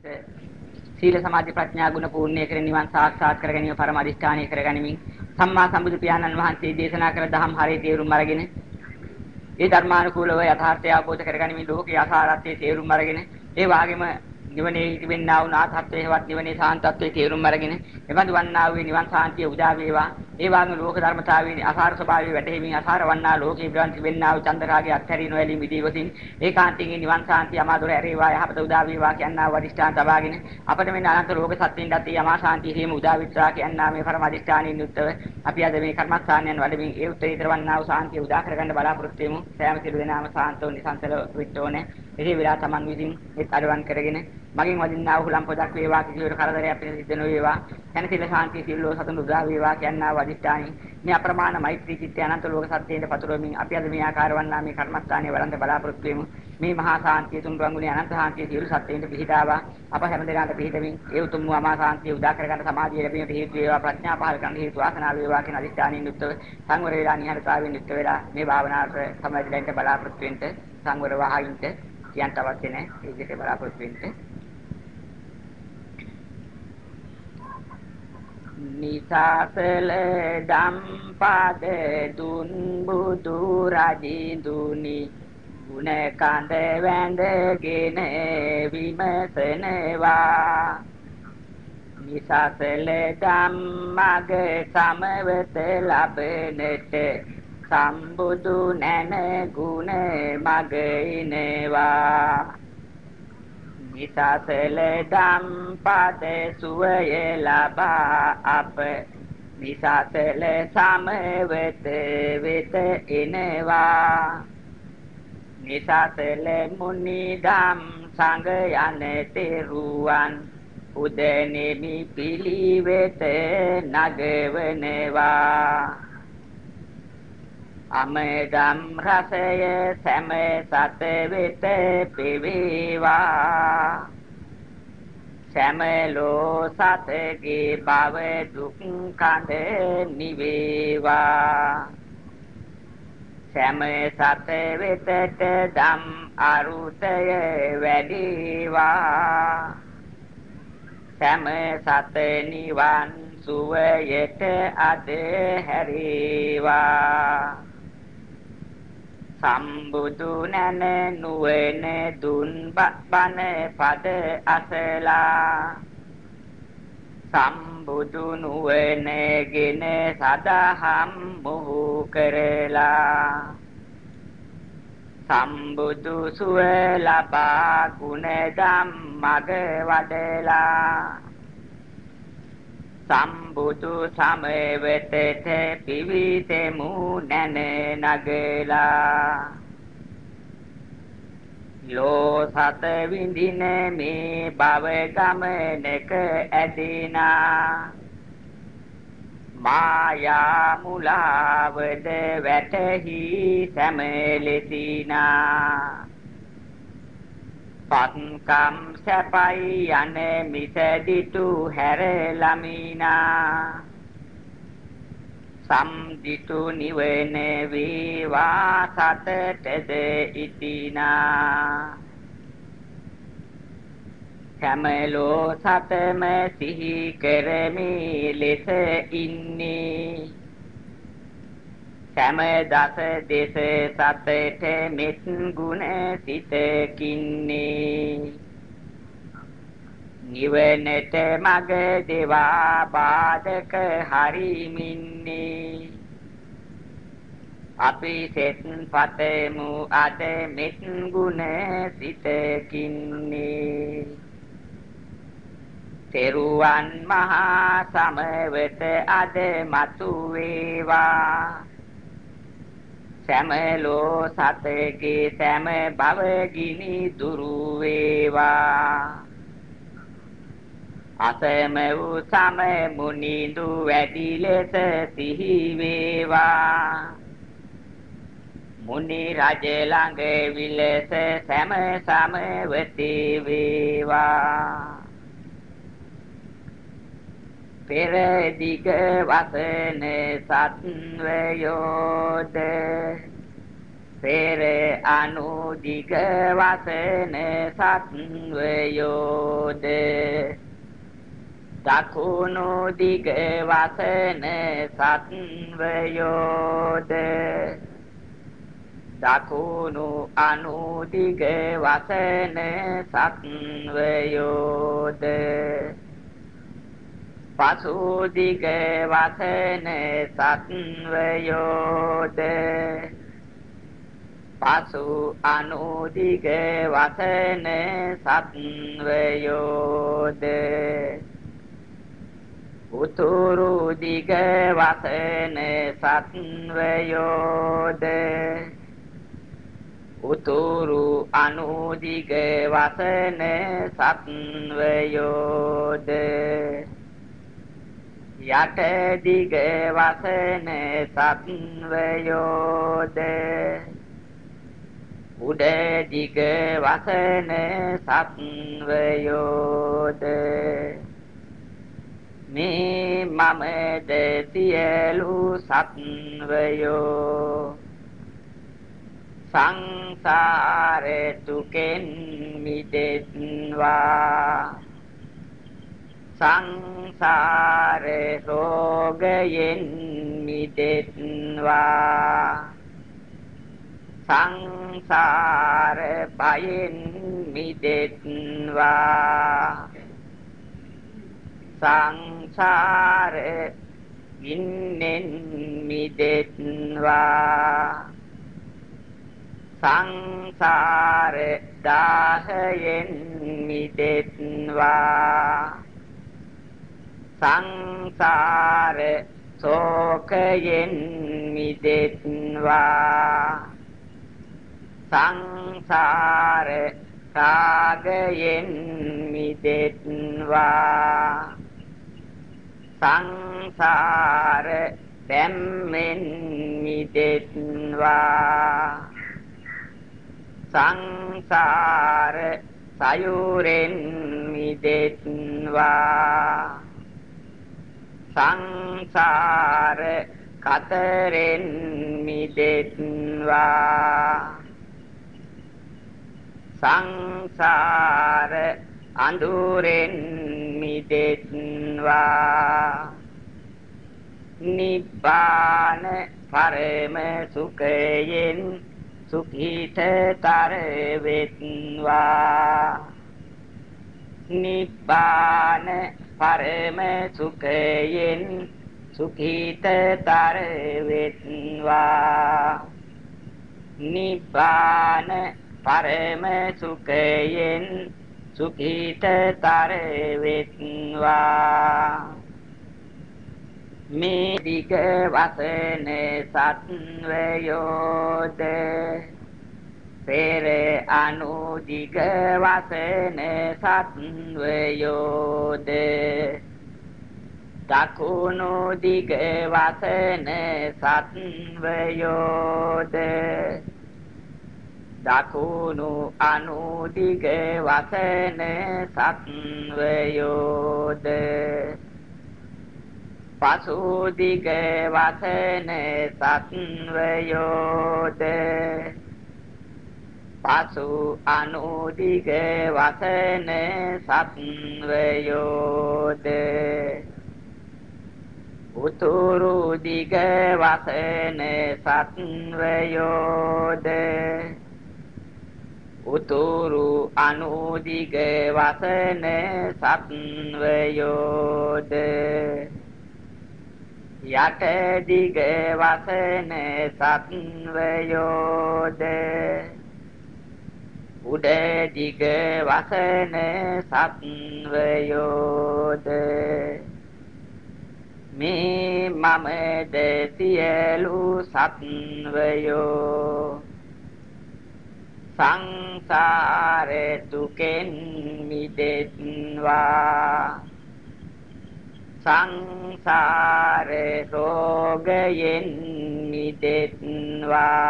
සීල සමාධි ප්‍රඥා ගුණ පූර්ණේ කර නිවන් සාක්ෂාත් කර ගැනීම පරම අදිෂ්ඨානය කර ගනිමින් සම්මා සම්බුදු පියාණන් වහන්සේ දේශනා කළ දහම් හරේ තේරුම් අරගෙන ඒ ධර්මානුකූලව යථාර්ථය අවබෝධ කර ගැනීම ලෝකේ යථාර්ථයේ තේරුම් අරගෙන ඒ වාගේම නිවනේ තිබෙන්නා වූ නාථත්වයේ හෙවත් නිවනේ සාන්තත්වයේ තේරුම් අරගෙන එබඳු වන්නා වූ නිවන් සාන්තිය උදා වේවා. ඒ වාගේ ලෝක ධර්මතාවයේ අසාර ස්වභාවය වැටහෙමින් අසාර වන්නා ලෝකේ බ්‍රන්ති තිබෙන්නා වූ චන්දරාගේ අත්හැරී නොඇලී මිදීවසින් ඒකාන්තයෙන් නිවන් සාන්තිය අමාදොර ඇරේවා. යහපත උදා වේවා කියනා වදිෂ්ඨාන තබාගෙන අපට මේ අනන්ත ලෝක සත්‍යින්වත් මේ යමා සාන්තිය හේම උදා විත්‍රා කියනා මේ පරම අදිෂ්ඨානින් යුක්තව අපි අද මේ කර්මස්ථානයන් වඩමින් ඒ උත්තරීතර වන්නා වූ සාන්තිය උදා කරගන්න බලාපොරොත්තු වෙමු. සෑම සිළු දෙනාම සාන්තෝ නිසංසල විට්ටෝනේ එහි විලා තමන් විසින් ඒත් අරවන් කරගෙන මගෙන් වදින්නා වූ ලම් පොදක් වේවා කිසිවර කරදරයක් පිට සිද්ධ නොවේවා කනසිල ශාන්තිය සිල්ලෝ සතුන් උදා වේවා කියනා වදිෂ්ඨානි. මේ අප්‍රමාණ මෛත්‍රී චිත්තය අනන්ත ලෝක සත්‍යයෙන් පතුරවමින් අපි අද මේ ආකාර වන්නා මේ කර්මස්ථානයේ වළඳ බලාපොරොත්තු වෙමු. මේ මහා ශාන්තිය තුන් රංගුනේ අනන්ත ශාන්තිය සියලු සත්‍යයෙන් පිහිටාවා. අප හැම දෙනාට පිහිටමින් ඒ උතුම් වූ අමා ශාන්තිය උදා කරගන්න සමාධිය ලැබීමට හේතු වේවා ප්‍රඥා පහල කරන්න හේතු වාසනාව වේවා කියන අදිෂ්ඨානයෙන් යුක්තව සංවර වේලා නිහඬතාවයෙන් යුක්ත වෙලා මේ භාවනාවට සම්බන්ධ බලාපොරොත්තු වෙන්න සංවර වහින්ට කියන්න අවශ්‍ය නැහැ. ඒ විදිහට බලාපොරොත්තු වෙන්න. නිසාසල ධම්පද දුන් බුදු රජින්දුනි ගුණ කඳ වැඳගෙන විමසනවා. නිසාසල ධම්මග සමවත ලබනට සම්බුදු නැන ගුණ මග ඉනවා නිසසල ධම්පද සුවය ලබා අප නිසසල සමවත වෙත එනවා. නිසසල මුනි ධම් සංග යන තෙරුවන් උදෙනෙමි පිළිවෙත නගවනවා. අමෙදම් රසය සැම සත වෙත පිවේවා. සැමලෝ සතගේ බව දුක් කඳ නිවේවා. සැම සත වෙතට දම් අරුතය වැඩිවා. සැම සත නිවන් සුවයට අද හැරේවා. සම්බුදු නැන නුවණ දුන් බණ පද අසලා. සම්බුදු නුවණගෙන සදහම් මොහු කරලා. සම්බුදු සුව ලබා ගුණ ධම්මග වඩලා. සම්බුදු සමවතට පිවිතෙමු නැන නගලා. ලෝ සත විඳින මේ භව ගමනක ඇදිනා. මායා මුලාවද වැටහි සැමලෙසිනා පත්කම් සැපයි යන මිසදිතු හැර ළමිනා. සම්දිතු නිවන වේවා සතටද ඉතිනා. සමලෝ සතම සිහි කරමි ලෙස ඉන්නේ. සෑම දස දේශ සතට මෙත් ගුණ සිතකින්නේ. නිවනට මග දේවා බාධක හරිමින්නේ. අපි සෙත් පතමු අද මෙත් ගුණ සිතකින්නේ. තෙරුවන් මහා සමවත අද මතු වේවා සෑමලෝ සතගේ සෑම භව ගිනි දුරු වේවා අසම වූ සම මුනිඳු වැඩි ලෙස සිහි වේවා මුනි රජ ළඟ විලස සෑම සමවති වේවා පෙර දිග වසන සත්වයෝද? පෙර අනුදිග වසන සත්වයෝද? දකුණු දිග වසන සත්වයෝද? දකුණු අනුදිග වසන සත්වයෝද? පසු දිග වසන සත්වයෝද? පසු අනුදිග වසන සත්වයෝද? උතුරු දිග වසන සත්වයෝද? උතුරු අනුදිග වසන සත්වයෝද? යට දිග වසන සත්වයෝද? උඩ දිග වසන සත්වයෝද? මේ මමද සියලු සත්වයෝ සංසාර දුකෙන් මිදෙත්වා. සංසාර රෝගයෙන් මිදෙත්වා සංසාර බයෙන් මිදෙත්වා සංසාර ගින්නෙන් මිදෙත්වා සංසාර දාහයෙන් මිදෙත්වා සංසාර ශෝකයෙන් මිදෙත්වා. සංසාර රාගයෙන් මිදෙත්වා. සංසාර බැම්මෙන් මිදෙත්වා. සංසාර සයුරෙන් මිදෙත්වා. සංසාර කතරෙන් මිදෙත්වා. සංසාර අඳුරෙන් මිදෙත්වා. නිබ්බාන පරම සුඛයෙන් සුඛිතතර වෙත්වා නිබ්බාන පරම සුඛයෙන් සුඛිතතර වෙත්වා නිබ්බාන පරම සුඛයෙන් සුඛිතතර වෙත්වා මේ දිග වසන සත්වයෝද පෙර අනුදිග වසන සත්වයෝද? දකුණු දිග වසන සත්වයෝද? දකුණු අනුදිග වසන සත්වයෝද? පසු දිග වසන සත්වයෝද? පසු අනුදිග වසන සත්වයෝද? උතුරු දිග වසන සත්වයෝද? උතුරු අනුදිග වසන සත්වයෝද? යට දිග වසන සත්වයෝද? උඩ දිග වසන සත්වයෝද? මේ මමද සියලු සත්වයෝ. සංසාර දුකෙන් මිදෙත්වා සංසාර රෝගයෙන් මිදෙත්වා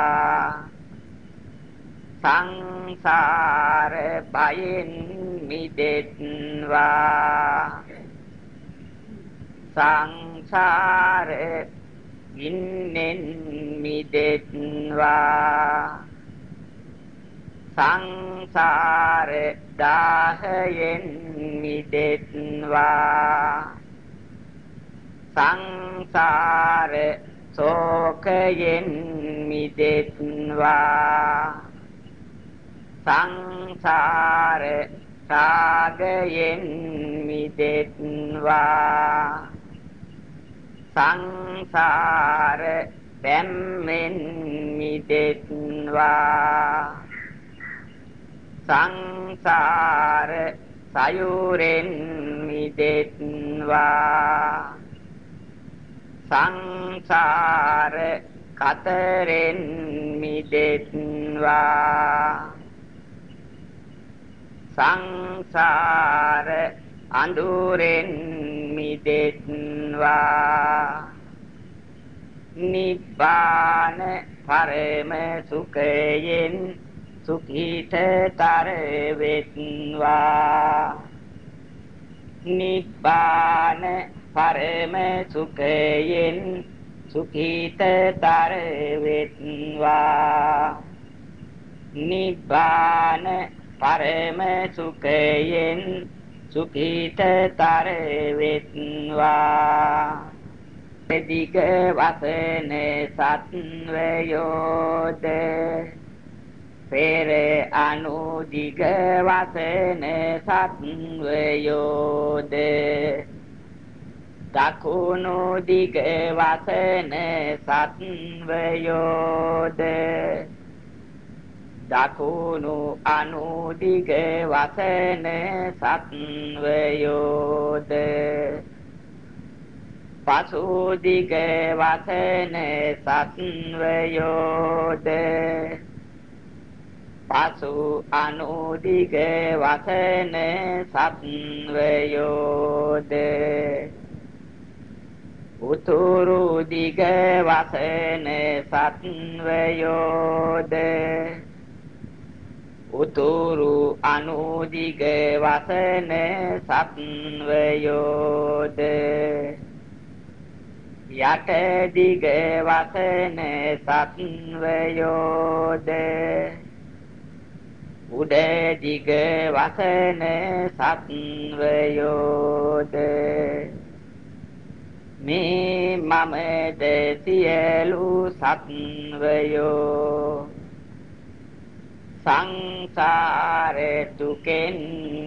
සංසාර බයෙන් මිදෙත්වා. සංසාර ගින්නෙන් මිදෙත්වා. සංසාර දාහයෙන් මිදෙත්වා. සංසාර ශෝකයෙන් මිදෙත්වා. සංසාර රාගයෙන් මිදෙත්වා. සංසාර බැම්මෙන් මිදෙත්වා. සංසාර සයුරෙන් මිදෙත්වා. සංසාර කතරෙන් මිදෙත්වා. සංසාර අඳුරෙන් මිදෙත්වා නිබ්බාන පරම සුඛයෙන් සුඛීතතර වෙත්වා නිබ්බාන පරම සුඛයෙන් සුඛීතතර වෙත්වා නිබ්බාන පරම සුඛයෙන් සුඛීතතර වෙත්වා දිග වසන සත්වයෝද පෙර අනුදිග වසන සත්වයෝද දකුණු දිග වසන සත්වයෝද දකුණු අනුදිග වසන සත්වයෝද? පසු දිග වසන සත්වයෝද? පසු අනුදිග වසන සත්වයෝද? උතුරු දිග වසන සත්වයෝද? උතුරු අනුදිග වසන සත්වයෝද? යට දිග වසන සත්වයෝද? උඩ දිග වසන සත්වයෝද? මේ මමද සියලු සත්වයෝ සංසාර දුකෙන්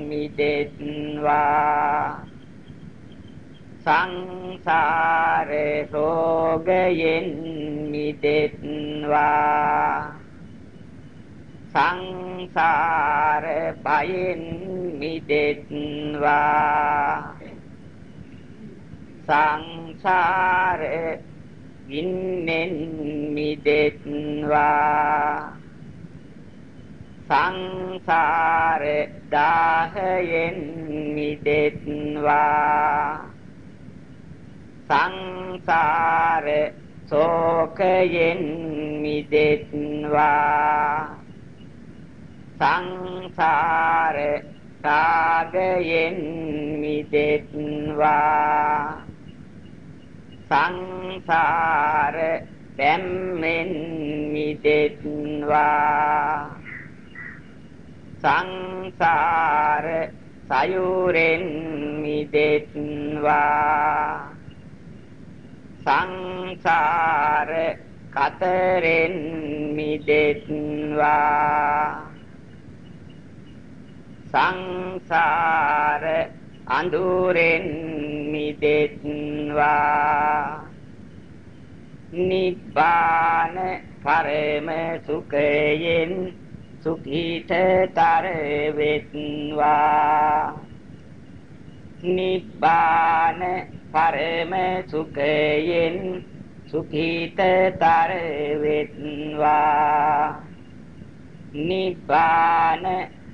මිදෙත්වා සංසාර රෝගයෙන් මිදෙත්වා සංසාර බයෙන් මිදෙත්වා සංසාර ගින්නෙන් මිදෙත්වා සංසාර දාහයෙන් මිදෙත්වා. සංසාර ශෝකයෙන් මිදෙත්වා. සංසාර රාගයෙන් මිදෙත්වා. සංසාර බැම්මෙන් මිදෙත්වා. සංසාර සයුරෙන් මිදෙත්වා. සංසාර කතරෙන් මිදෙත්වා. සංසාර අඳුරෙන් මිදෙත්වා. නිබ්බාන පරම සුඛයෙන් සුඛීතතර වෙත්වා නිබ්බාන පරම සුඛයෙන් සුඛීතතර වෙත්වා නිබ්බාන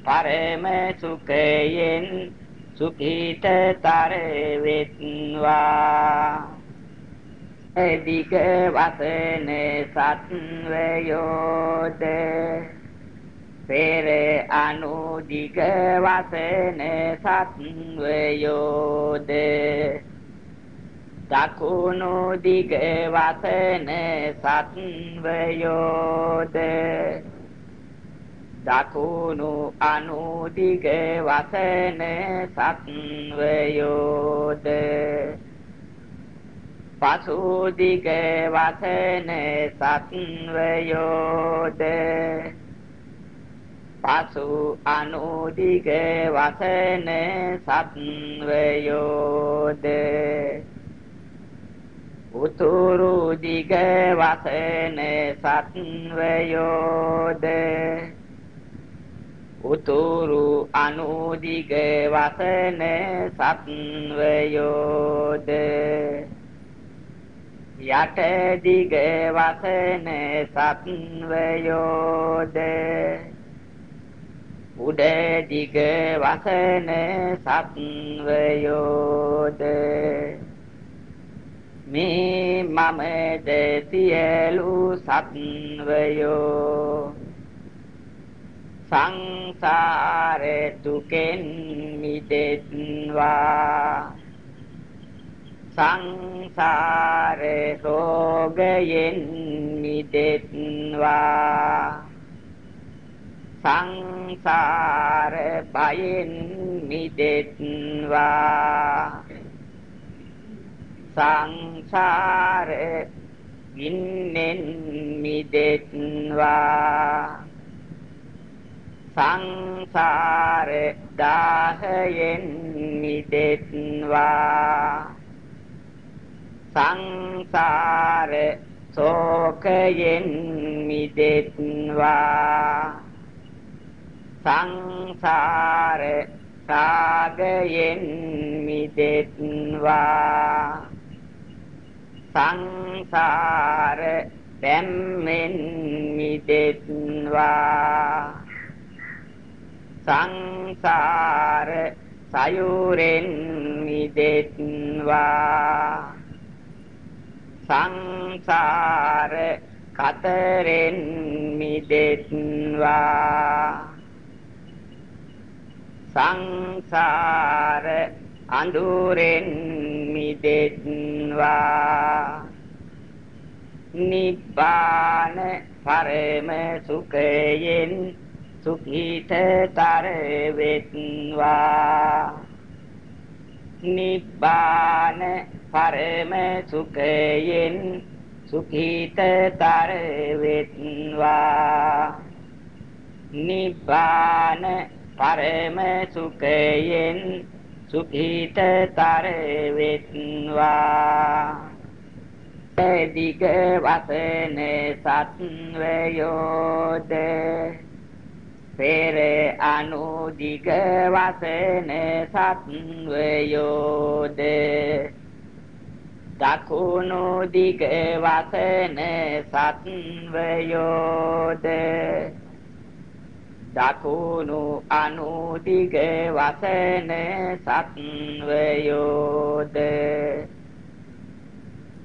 පරම සුඛයෙන් සුඛීතතර වෙත්වා එදික වසන සත්වයෝද පෙර අනුදිග වසන සත්වයෝද? දකුණු දිග වසන සත්වයෝද? දකුණු අනුදිග වසන සත්වයෝද? පසු දිග වසන සත්වයෝද? පසු අනුදිග වසන සත්වයෝද? උතුරු දිග වසන සත්වයෝද? උතුරු අනුදිග වසන සත්වයෝද? යට දිග වසන සත්වයෝද? උඩ දිග වසන සත්වයෝද? මේ මමද සියලු සත්වයෝ. සංසාර දුකෙන් මිදෙත්වා. සංසාර රෝගයෙන් මිදෙත්වා. සංසාර බයෙන් මිදෙත්වා. සංසාර ගින්නෙන් මිදෙත්වා. සංසාර දාහයෙන් මිදෙත්වා. සංසාර ශෝකයෙන් මිදෙත්වා. සංසාර රාගයෙන් මිදෙත්වා. සංසාර බැම්මෙන් මිදෙත්වා. සංසාර සයුරෙන් මිදෙත්වා. සංසාර කතරෙන් මිදෙත්වා. සංසාර අඳුරෙන් මිදෙත්වා නිබ්බාන පරම සුඛයෙන් සුඛීතතර වෙත්වා. නිබ්බාන පරම සුඛයෙන් සුඛීතතර වෙත්වා. නිබ්බාන පරම සුඛයෙන් සුඛීතතර වෙත්වා දිග වසන සත්වයෝද පෙර අනුදිග වසන සත්වයෝද දකුණු දිග වසන සත්වයෝද දකුණු අනුදිග වසන සත්වයෝද?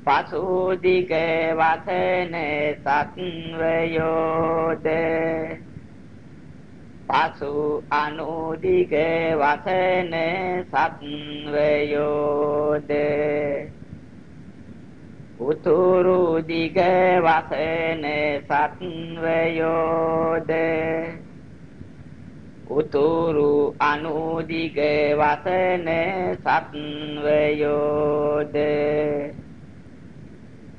පසු දිග වසන සත්වයෝද? පසු අනුදිග වසන සත්වයෝද? උතුරු දිග වසන සත්වයෝද? උතුරු අනුදිග වසන සත්වයෝද?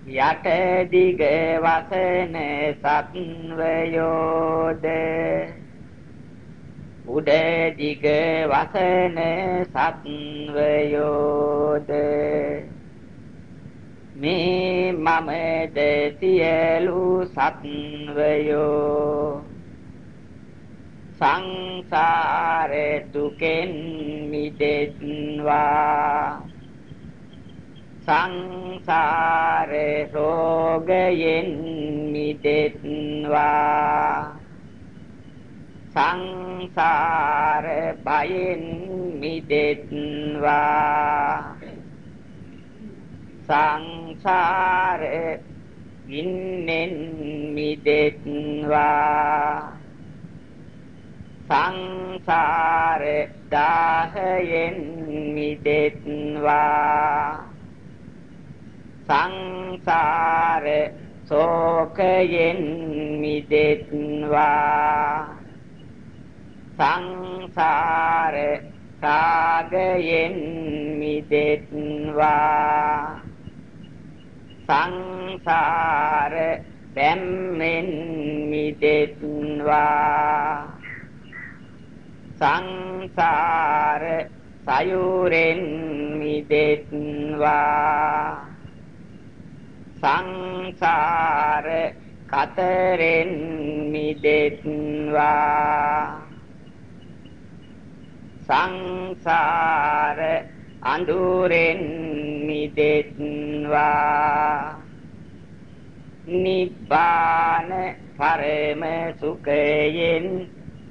යට දිග වසන සත්වයෝද? උඩ දිග වසන සත්වයෝද? මේ මමද සියලු සත්වයෝ සංසාර දුකෙන් මිදෙත්වා සංසාර රෝගයෙන් මිදෙත්වා සංසාර බයෙන් මිදෙත්වා සංසාර ගින්නෙන් මිදෙත්වා සංසාර දාහයෙන් මිදෙත්වා. සංසාර ශෝකයෙන් මිදෙත්වා. සංසාර රාගයෙන් මිදෙත්වා. සංසාර බැම්මෙන් මිදෙත්වා. සංසාර සයුරෙන් මිදෙත්වා. සංසාර කතරෙන් මිදෙත්වා. සංසාර අඳුරෙන් මිදෙත්වා. නිබ්බාන පරම සුඛයෙන්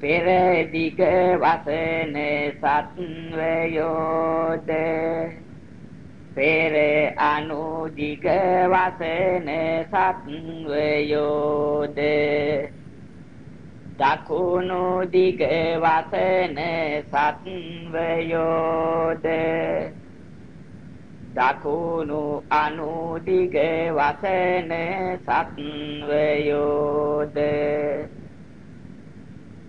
පෙර දිග වසන සත්වයෝද? පෙර අනුදිග වසන සත්වයෝද? දකුණු දිග වසන සත්වයෝද? දකුණු අනුදිග වසන සත්වයෝද?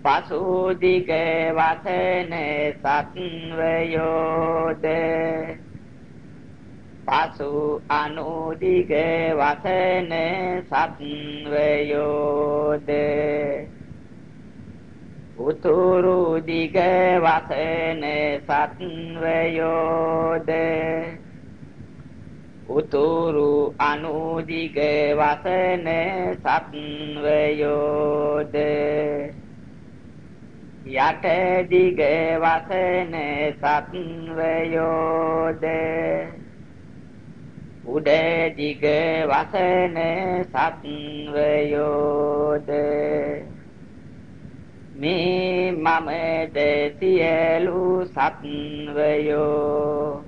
පසු දිග වසන සත්වයෝද පසු අනුදිග වසන සත්වයෝද උතුරු දිග වසන සත්වයෝද උතුරු අනුදිග වසන සත්වයෝද යට දිග වසන සත්වයෝද? උඩ දිග වසන සත්වයෝද? මේ මමද සියලු සත්වයෝ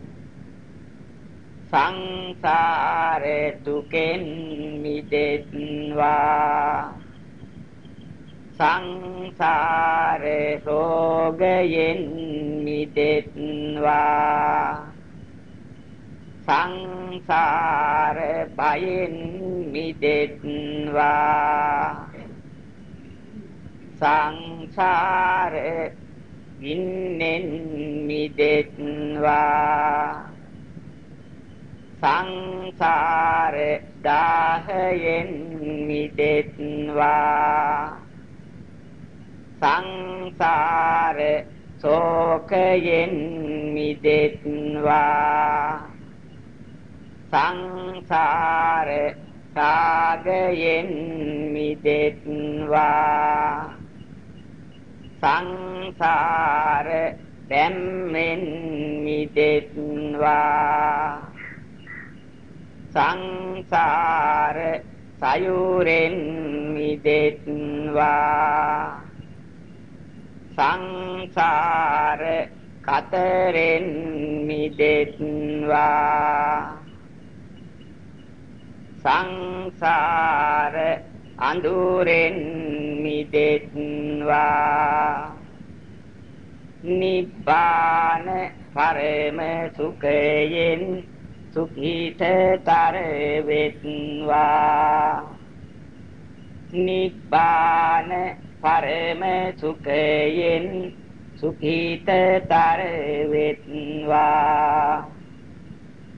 සංසාර දුකෙන් මිදෙත්වා සංසාර රෝගයෙන් මිදෙත්වා. සංසාර බයෙන් මිදෙත්වා. සංසාර ගින්නෙන් මිදෙත්වා. සංසාර දාහයෙන් මිදෙත්වා. සංසාර ශෝකයෙන් මිදෙත්වා. සංසාර රාගයෙන් මිදෙත්වා. සංසාර බැම්මෙන් මිදෙත්වා. සංසාර සයුරෙන් මිදෙත්වා. සංසාර කතරෙන් මිදෙත්වා. සංසාර අඳුරෙන් මිදෙත්වා. නිබ්බාන පරම සුඛයෙන් සුඛීතතර වෙත්වා නිබ්බාන පරම සුඛයෙන් සුඛීතතර වෙත්වා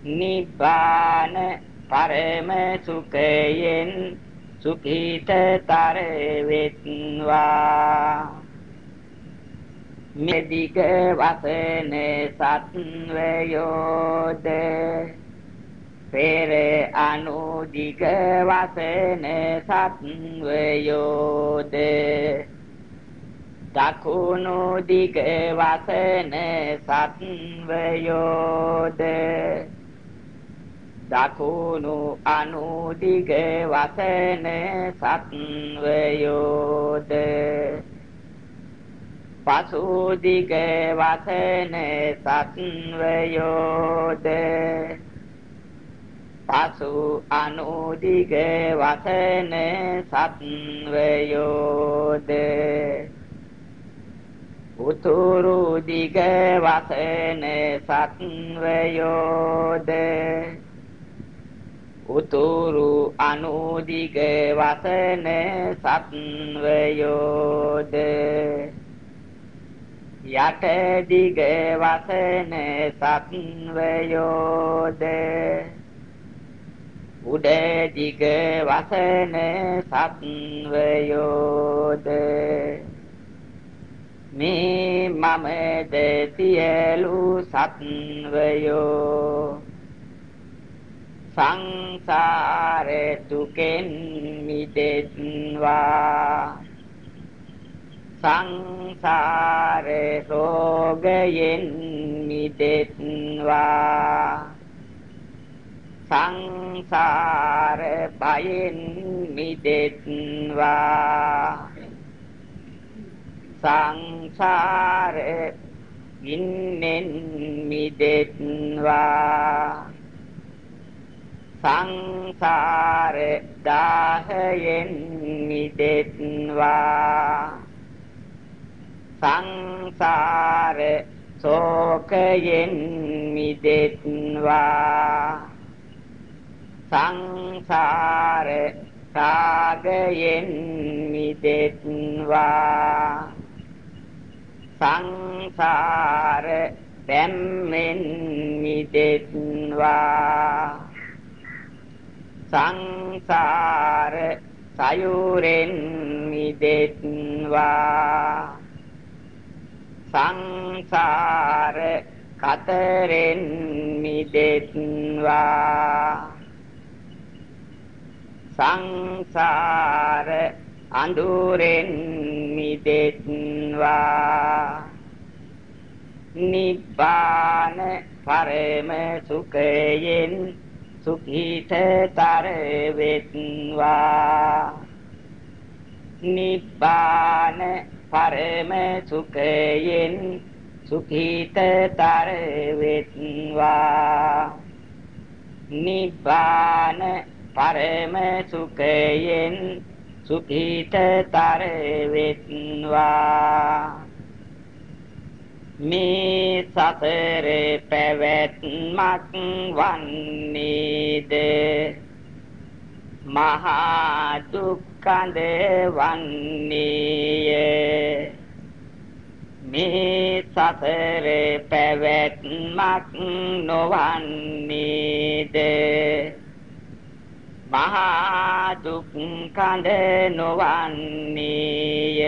නිබ්බාන පරම සුඛයෙන් සුඛීතතර වෙත්වා මෙදික වසන සත්වයෝද පෙර අනුදිග වසන සත්වයෝද? දකුණු දිග වසන සත්වයෝද? දකුණු අනුදිග වසන සත්වයෝද? පසුදිග වසන සත්වයෝද? පසු අනුදිග වසන සත්වයෝද? උතුරු දිග වසන සත්වයෝද? උතුරු අනුදිග වසන සත්වයෝද? යට දිග වසන සත්වයෝද? උඩ දිග වසන සත්වයෝද? මේ මමද සියලු සත්වයෝ. සංසාර දුකෙන් මිදෙත්වා. සංසාර රෝගයෙන් මිදෙත්වා. සංසාර බයෙන් මිදෙත්වා. සංසාර ගින්නෙන් මිදෙත්වා. සංසාර දාහයෙන් මිදෙත්වා. සංසාර ශෝකයෙන් මිදෙත්වා. සංසාර රාගයෙන් මිදෙත්වා. සංසාර බැම්මෙන් මිදෙත්වා. සංසාර සයුරෙන් මිදෙත්වා. සංසාර කතරෙන් මිදෙත්වා. සංසාර අඳුරෙන් මිදෙත්වා නිබ්බාන පරම සුඛයෙන් සුඛීතතර වෙත්වා. නිබ්බාන පරම සුඛයෙන් සුඛීතතර වෙත්වා. නිබ්බාන පරම සුඛයෙන් සුඛීතතර වෙත්වා මේ සතර පැවැත්මක් වන්නේද? මහා දුක්ඛඳ වන්නේය. මේ සතර පැවැත්මක් නොවන්නේද? මහා දුක්ඛඳ නොවන්නේය.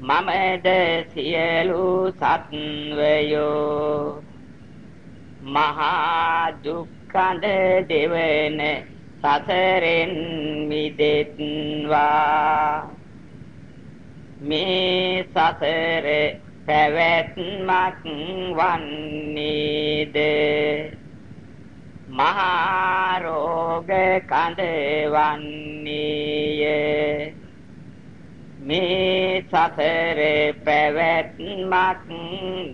මමද සියලු සත්වයෝ මහා දුක්ඛඳ දෙවන සසරෙන් මිදෙත්වා. මේ සසර පැවැත්මක් වන්නේද? මහා රෝග කඳ වන්නේය මේ සතර පැවැත්මක්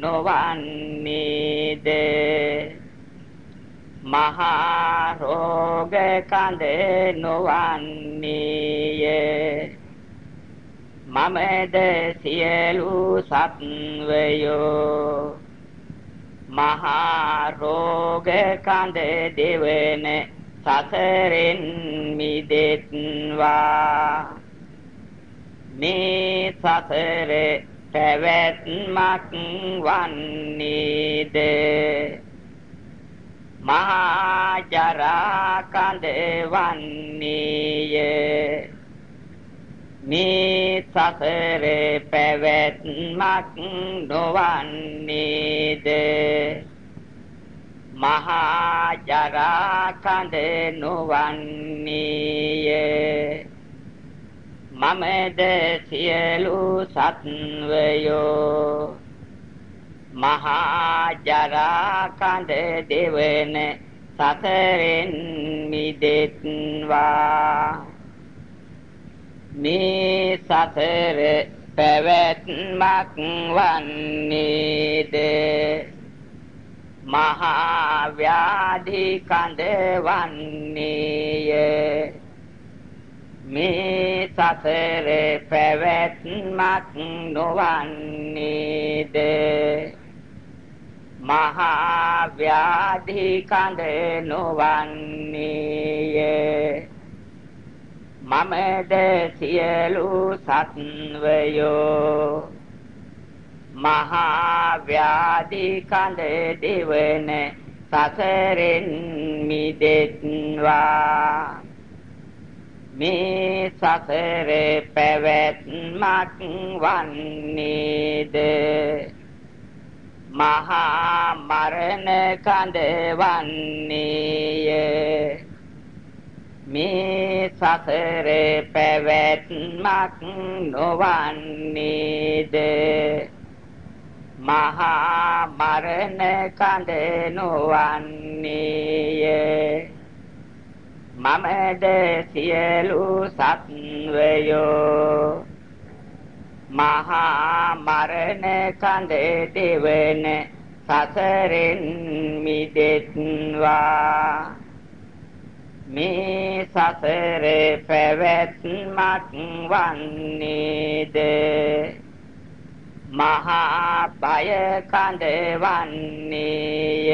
නොවන්නේද? මහා රෝග කඳ නොවන්නේය. මමද සියලු සත්වයෝ මහා රෝග කඳ දෙවන සසරෙන් මිදෙත්වා. මේ සසර පැවැත්මක් වන්නේද? මහා ජරා කඳ වන්නේය. මේ සසර පැවැත්මක් නොවන්නේද? මහා ජරා කඳ නොවන්නේය. මමද සියලු සත්වයෝ මහා ජරා කඳ දෙවන සසරෙන් මිදෙත්වා. මේ සසර පැවැත්මක් වන්නේද? මහා ව්‍යාධි කඳ වන්නේය. මේ සසර පැවැත්මක් නොවන්නේද? මහා ව්‍යාධි කඳ නොවන්නේය. මමද සියලු සත්වයෝ මහා ව්‍යාධි කඳ දෙවන සසරෙන් මිදෙත්වා. මේ සසර පැවැත්මක් වන්නේද? මහා මරණ කඳ වන්නේය. මේ සසර පැවැත්මක් නොවන්නේද? මහා මරණ කඳ නොවන්නේය. මමද සියලු සත්වයෝ මහා මරණ කඳ දෙවන සසරෙන් මිදෙත්වා. මේ සසර පැවැත්මක් වන්නේද? මහා බය කඳ වන්නේය.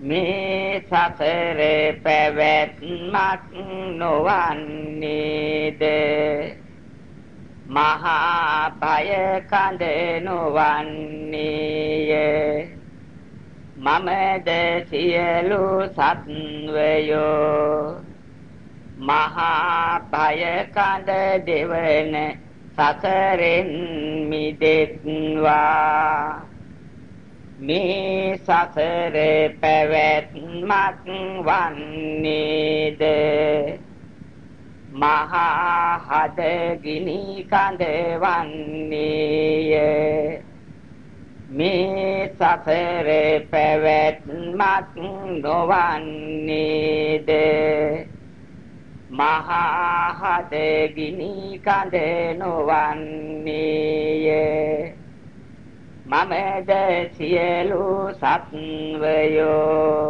මේ සසර පැවැත්මක් නොවන්නේද? මහා භය කඳ නොවන්නේය. මමද සියලු සත්වයෝ මහා භය කඳ දෙවන සසරෙන් මිදෙත්වා. මේ සසර පැවැත්මක් වන්නේද? මහා හද ගිනි කඳ වන්නේය. මේ සසර පැවැත්මක් නොවන්නේද? මහා හද ගිනි කඳ නොවන්නේය. මමද සියලු සත්වයෝ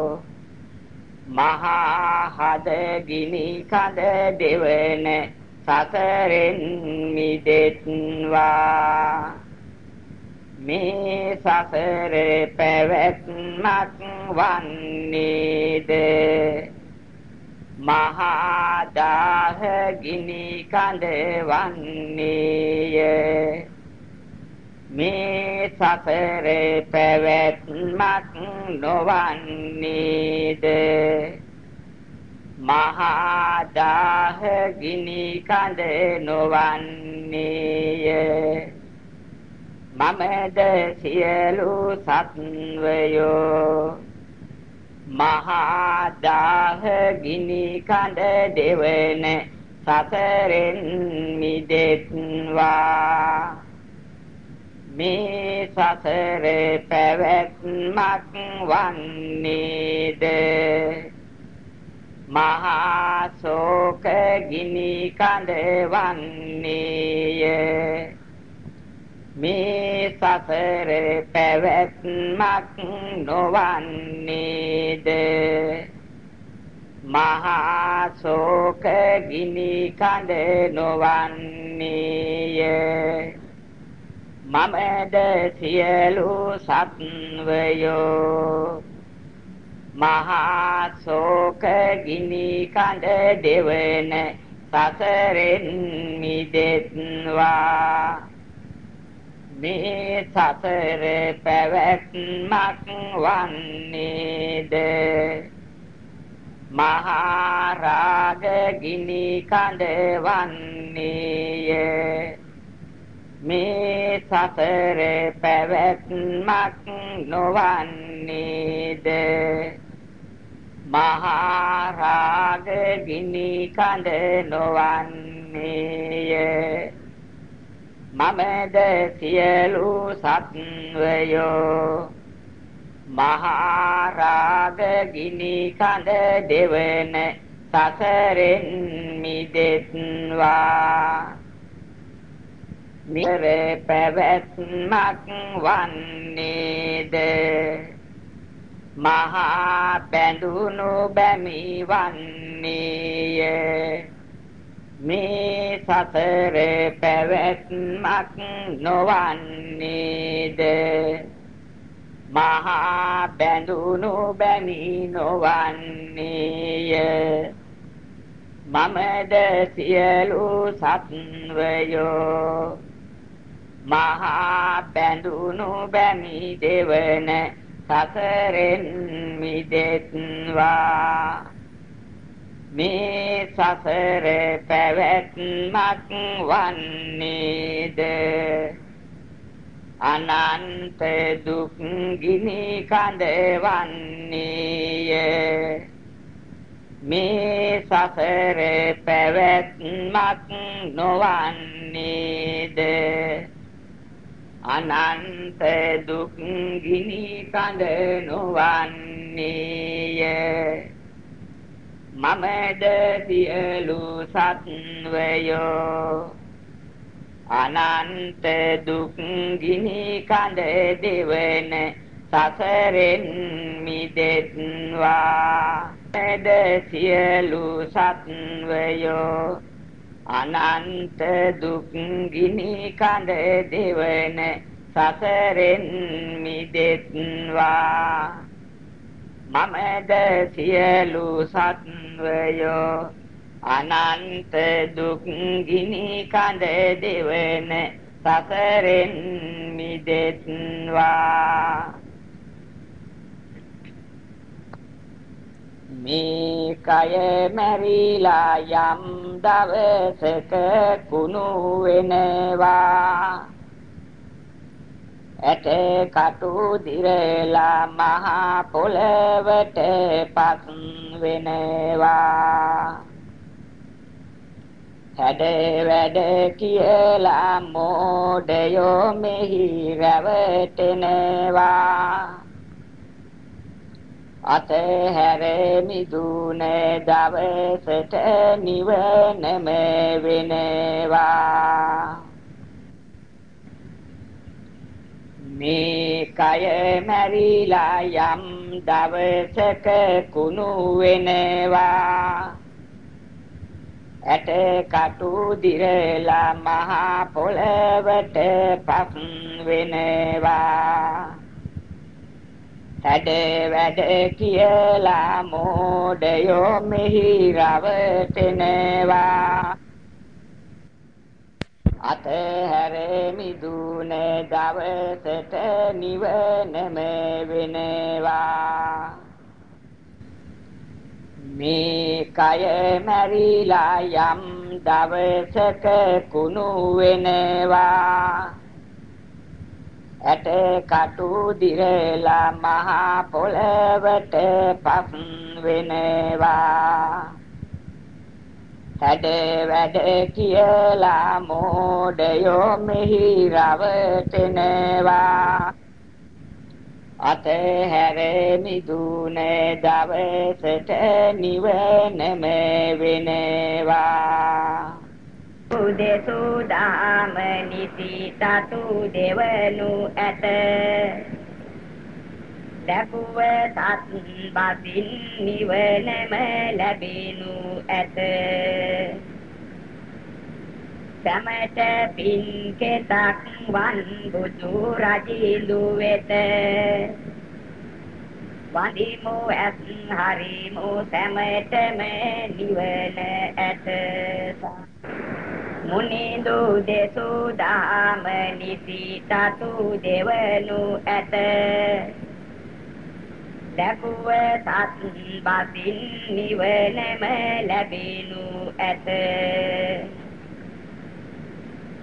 මහා හද ගිනි කඳ දෙවන සසරෙන් මිදෙත්වා. මේ සසර පැවැත්මක් වන්නේද? මහා දාහ ගිනි කඳ වන්නේය. මේ සසර පැවැත්මක් නොවන්නේද? මහා දාහ ගිනි කඳ නොවන්නේය. මමද සියලු සත්වයෝ මහා දාහ ගිනි කඳ දෙවන සසරෙන් මිදෙත්වා. මේ සසර පැවැත්මක් වන්නේද? මහා ශෝක ගිනි කඳ වන්නේය. මේ සසර පැවැත්මක් නොවන්නේද? මහා ශෝක ගිනි කඳ නොවන්නේය. මමද සියලු සත්වයෝ මහා ශෝක ගිනි කඳ දෙවන සසරෙන් මිදෙත්වා. මේ සසර පැවැත්මක් වන්නේද? මහා රාග ගිනි කඳ වන්නේය මේ සසර පැවැත්මක් නොවන්නේද? මහා රාග ගිනි කඳ නොවන්නේය. මමද සියලු සත්වයෝ මහා රාග ගිනි කඳ දෙවන සසරෙන් මිදෙත්වා. නිර පැවැත්මක් වන්නේද? මහා බැඳුණු බැමි වන්නේය. මේ සතර පැවැත්මක් නොවන්නේද? මහා බැඳුණු බැමි නොවන්නේය. මමද සියලු සත්වයෝ මහා බැඳුණු බැමි දෙවන සසරෙන් මිදෙත්වා. මේ සසර පැවැත්මක් වන්නේද? අනන්ත දුක් ගිනි කඳ වන්නේය. මේ සසර පැවැත්මක් නොවන්නේද? අනන්ත දුක් ගිනි කඳ නොවන්නේය. මමද සියලු සත්වයෝ. අනන්ත දුක් ගිනි කඳ දෙවන සසරෙන් මිදෙත්වා. එද සියලු සත්වයෝ. අනන්ත දුක් ගිනි කඳ දෙවන සසරෙන් මිදෙත්වා. මමද සියලු සත්වයෝ අනන්ත දුක් ගිනි කඳ දෙවන සසරෙන් මිදෙත්වා. මේ කය මැරිලා යම් දවසක කුණු වෙනවා. ඇට කටු දිරලා මහා පොළවට පස් වෙනවා. හැඩ වැඩ කියලා මෝඩයෝ මෙහි රැවටෙනවා. අතහැර මිදුන දවසට නිවනම වෙනවා. මේ කය මැරිලා යම් දවසක කුණු වෙනවා. ඇට කටු දිරලා මහා පොළවට පස් වෙනවා. හැඩ වැඩ කියලා මෝඩයෝ මෙහි රවටෙනවා. අතහැර මිදුන දවසට නිවනම වෙනවා. මේ කය මැරිලා යම් දවසක කුණු වෙනවා. ඇට කටු දිරලා මහා පොළවට පස් වෙනවා. හැඩ වැඩ කියලා මෝඩයෝ මෙහි රවටෙනවා. අතහැර මිදුන දවසට නිවනම වෙනවා. උදේසු දාම නිසි තතු දෙවනු ඇත. ලැබුව තත් බසින් නිවනම ලැබෙනු ඇත. සමත පින් කෙතක් වන් බුදු රජිලු වෙත. වඳිමු ඇත් හරිමු සැමතම නිවන ඇත. මුනිදු දෙසු දාම නිසි තතු දෙවනු ඇත. ලැබුව තත් බසින් නිවනම ලැබෙනු ඇත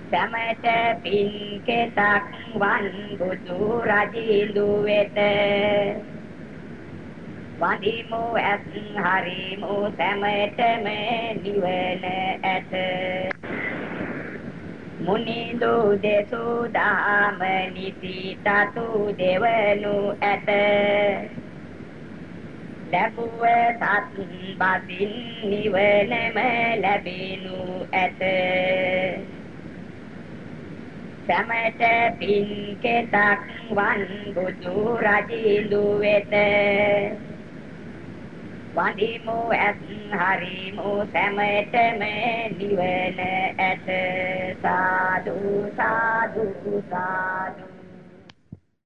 සමත පින් කෙතක් වන් බුදු රජිලු වෙත වඳිමු ඇත් හරිමු සැමතම නිවන ඇත මුනිදු දෙසු දාම නිසි තතු දෙවනු ඇත ලැබුව සත් බසින් නිවනම ලැබෙනු ඇත. සමත පින් කෙතක් වන් බුදු රජිඳු වෙත. වඳිමු ඇත් හරිමු සමතම නිවන ඇත. සාදු සාදු සාදු.